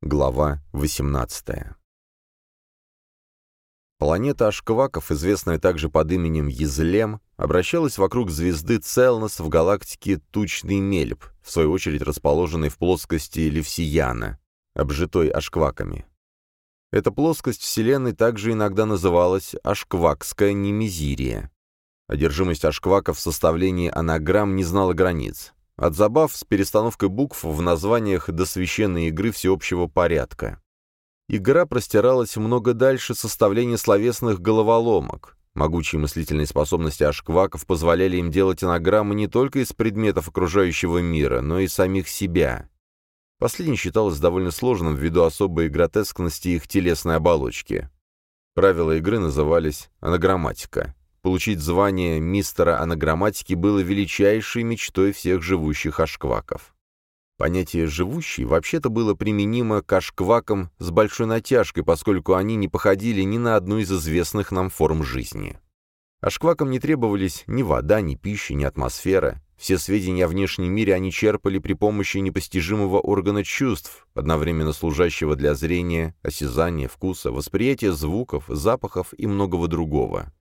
Глава 18 Планета Ашкваков, известная также под именем Езлем, обращалась вокруг звезды Целнос в галактике Тучный Мельб, в свою очередь расположенной в плоскости Левсияна, обжитой Ашкваками. Эта плоскость Вселенной также иногда называлась Ашквакская Немезирия. Одержимость Ашкваков в составлении анаграмм не знала границ. От забав с перестановкой букв в названиях до священной игры всеобщего порядка. Игра простиралась много дальше составления словесных головоломок. Могучие мыслительные способности ашкваков позволяли им делать анаграммы не только из предметов окружающего мира, но и самих себя. Последнее считалось довольно сложным ввиду особой гротескности их телесной оболочки. Правила игры назывались анаграмматика. Получить звание мистера анаграмматики было величайшей мечтой всех живущих ашкваков. Понятие «живущий» вообще-то было применимо к ашквакам с большой натяжкой, поскольку они не походили ни на одну из известных нам форм жизни. Ашквакам не требовались ни вода, ни пища, ни атмосфера. Все сведения о внешнем мире они черпали при помощи непостижимого органа чувств, одновременно служащего для зрения, осязания, вкуса, восприятия звуков, запахов и многого другого.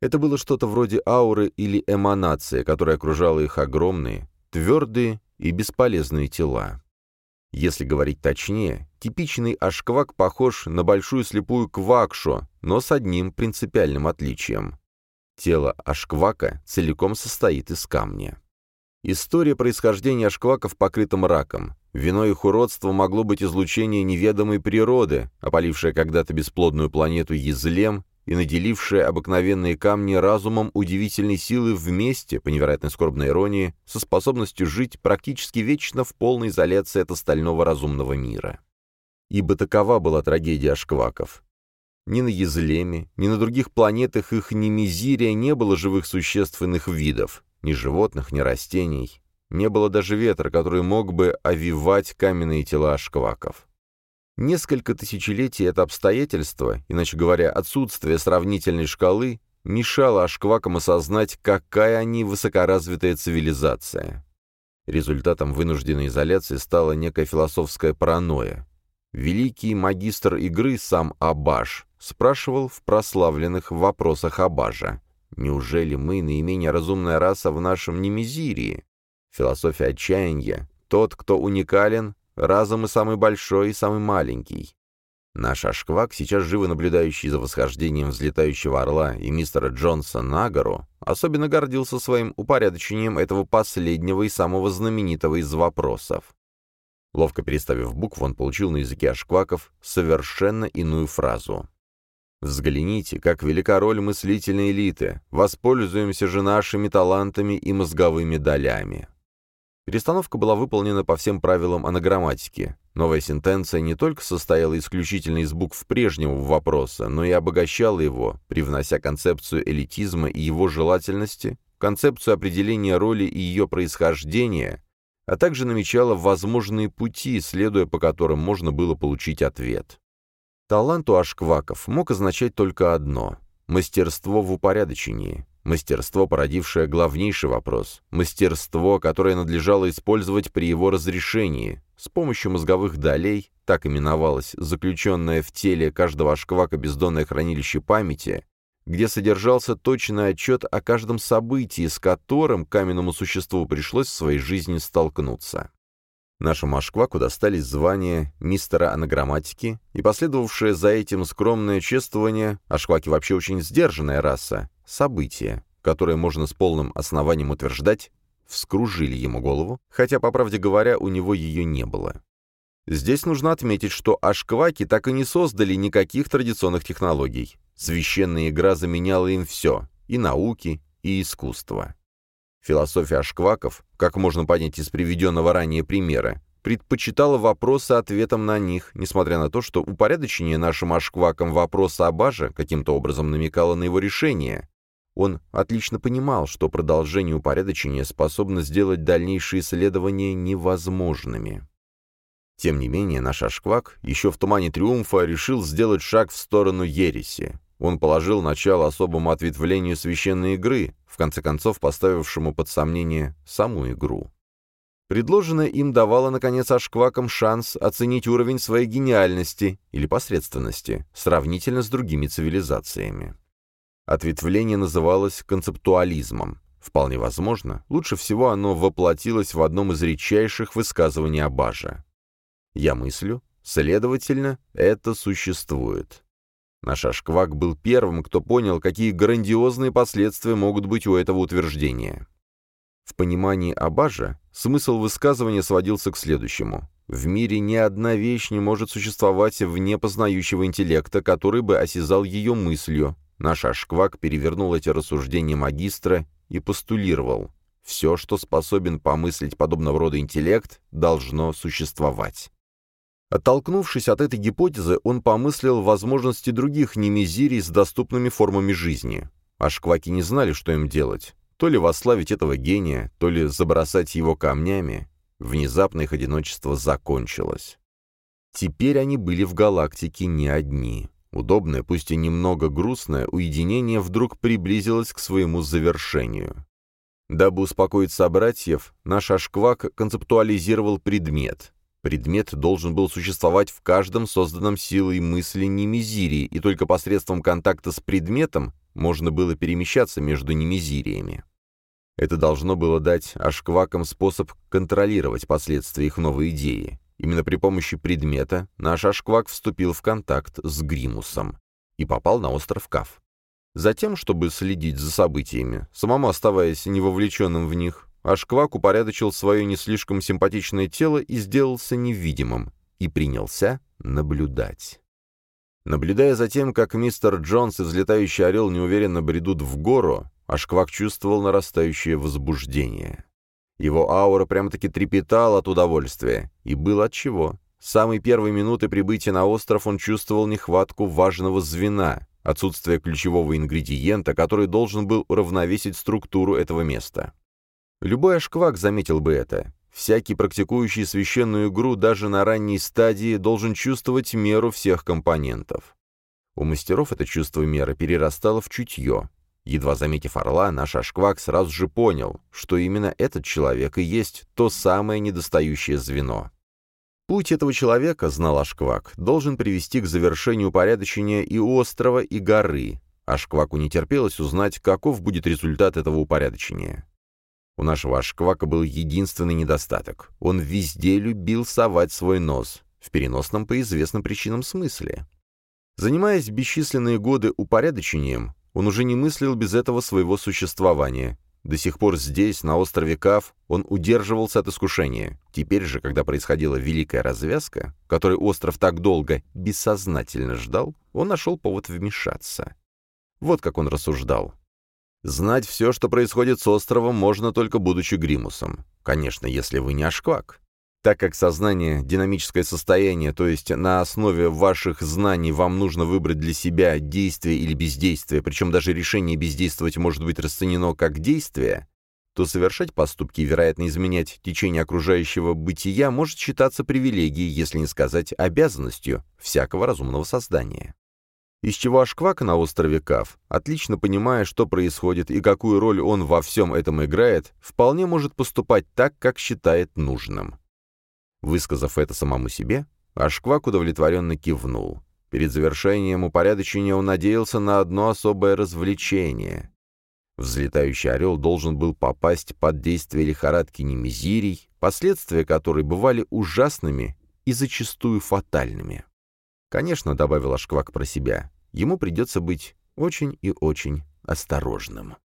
Это было что-то вроде ауры или эманации, которая окружала их огромные, твердые и бесполезные тела. Если говорить точнее, типичный ашквак похож на большую слепую квакшу, но с одним принципиальным отличием. Тело ашквака целиком состоит из камня. История происхождения ашкваков покрыта мраком. Виной их уродства могло быть излучение неведомой природы, опалившее когда-то бесплодную планету Езлем и наделившая обыкновенные камни разумом удивительной силы вместе, по невероятной скорбной иронии, со способностью жить практически вечно в полной изоляции от остального разумного мира. Ибо такова была трагедия ашкваков. Ни на Езлеме, ни на других планетах их немезирия не было живых существ иных видов, ни животных, ни растений. Не было даже ветра, который мог бы овивать каменные тела ашкваков. Несколько тысячелетий это обстоятельство, иначе говоря, отсутствие сравнительной шкалы, мешало ашквакам осознать, какая они высокоразвитая цивилизация. Результатом вынужденной изоляции стала некая философская паранойя. Великий магистр игры, сам Абаш, спрашивал в прославленных вопросах Абажа, «Неужели мы наименее разумная раса в нашем Немезирии?» Философия отчаяния. Тот, кто уникален, Разум и самый большой, и самый маленький. Наш Ашквак, сейчас живо наблюдающий за восхождением взлетающего орла и мистера Джонса на гору, особенно гордился своим упорядочением этого последнего и самого знаменитого из вопросов. Ловко переставив букву, он получил на языке ашкваков совершенно иную фразу. «Взгляните, как велика роль мыслительной элиты. Воспользуемся же нашими талантами и мозговыми долями». Перестановка была выполнена по всем правилам анаграмматики. Новая сентенция не только состояла исключительно из букв прежнего вопроса, но и обогащала его, привнося концепцию элитизма и его желательности, концепцию определения роли и ее происхождения, а также намечала возможные пути, следуя по которым можно было получить ответ. Талант у ашкваков мог означать только одно — мастерство в упорядочении. Мастерство, породившее главнейший вопрос. Мастерство, которое надлежало использовать при его разрешении. С помощью мозговых долей, так именовалось, заключенное в теле каждого ашквака бездонное хранилище памяти, где содержался точный отчет о каждом событии, с которым каменному существу пришлось в своей жизни столкнуться. Нашему Ашкваку достались звания мистера анаграмматики, и последовавшее за этим скромное чествование, Ашкваки вообще очень сдержанная раса, события, которые можно с полным основанием утверждать, вскружили ему голову, хотя, по правде говоря, у него ее не было. Здесь нужно отметить, что ашкваки так и не создали никаких традиционных технологий. Священная игра заменяла им все — и науки, и искусство. Философия ашкваков, как можно понять из приведенного ранее примера, предпочитала вопросы ответом на них, несмотря на то, что упорядочение нашим ашквакам вопроса Абажа каким-то образом намекало на его решение, он отлично понимал, что продолжение упорядочения способно сделать дальнейшие исследования невозможными. Тем не менее, наш Ашквак еще в тумане триумфа решил сделать шаг в сторону ереси. Он положил начало особому ответвлению священной игры, в конце концов поставившему под сомнение саму игру. Предложенное им давало, наконец, Ашквакам шанс оценить уровень своей гениальности или посредственности, сравнительно с другими цивилизациями. Ответвление называлось концептуализмом. Вполне возможно, лучше всего оно воплотилось в одном из редчайших высказываний Абажа. «Я мыслю, следовательно, это существует». Наш Ашквак был первым, кто понял, какие грандиозные последствия могут быть у этого утверждения. В понимании Абажа смысл высказывания сводился к следующему. В мире ни одна вещь не может существовать вне познающего интеллекта, который бы осязал ее мыслью. Наш Ашквак перевернул эти рассуждения магистра и постулировал. Все, что способен помыслить подобного рода интеллект, должно существовать. Оттолкнувшись от этой гипотезы, он помыслил возможности других немезирий с доступными формами жизни. Ашкваки не знали, что им делать. То ли восславить этого гения, то ли забросать его камнями. Внезапно их одиночество закончилось. Теперь они были в галактике не одни. Удобное, пусть и немного грустное, уединение вдруг приблизилось к своему завершению. Дабы успокоить собратьев, наш Ашквак концептуализировал предмет. Предмет должен был существовать в каждом созданном силой мысли немезирии, и только посредством контакта с предметом можно было перемещаться между немезириями. Это должно было дать ашквакам способ контролировать последствия их новой идеи. Именно при помощи предмета наш ашквак вступил в контакт с Гримусом и попал на остров Кав. Затем, чтобы следить за событиями, самому оставаясь невовлеченным в них, Ашквак упорядочил свое не слишком симпатичное тело и сделался невидимым, и принялся наблюдать. Наблюдая за тем, как мистер Джонс и взлетающий орел неуверенно бредут в гору, Ашквак чувствовал нарастающее возбуждение. Его аура прямо-таки трепетала от удовольствия, и было отчего. С самой первой минуты прибытия на остров он чувствовал нехватку важного звена, отсутствие ключевого ингредиента, который должен был уравновесить структуру этого места. Любой ашквак заметил бы это. Всякий практикующий священную игру даже на ранней стадии должен чувствовать меру всех компонентов. У мастеров это чувство меры перерастало в чутье, Едва заметив орла, наш Ашквак сразу же понял, что именно этот человек и есть то самое недостающее звено. Путь этого человека, знал Ашквак, должен привести к завершению упорядочения и острова, и горы. Ашкваку не терпелось узнать, каков будет результат этого упорядочения. У нашего Ашквака был единственный недостаток. Он везде любил совать свой нос, в переносном по известным причинам смысле. Занимаясь бесчисленные годы упорядочением, он уже не мыслил без этого своего существования. До сих пор здесь, на острове Кав, он удерживался от искушения. Теперь же, когда происходила великая развязка, которой остров так долго бессознательно ждал, он нашел повод вмешаться. Вот как он рассуждал. Знать все, что происходит с островом, можно только будучи Гримусом. Конечно, если вы не Ашквак. Так как сознание — динамическое состояние, то есть на основе ваших знаний вам нужно выбрать для себя действие или бездействие, причем даже решение бездействовать может быть расценено как действие, то совершать поступки и, вероятно, изменять течение окружающего бытия может считаться привилегией, если не сказать обязанностью, всякого разумного создания. Из чего Ашквак на острове Кав, отлично понимая, что происходит и какую роль он во всем этом играет, вполне может поступать так, как считает нужным. Высказав это самому себе, Ашквак удовлетворенно кивнул. Перед завершением упорядочения он надеялся на одно особое развлечение. Взлетающий орел должен был попасть под действие лихорадки немезирий, последствия которой бывали ужасными и зачастую фатальными. Конечно, добавил Ашквак про себя, ему придется быть очень и очень осторожным.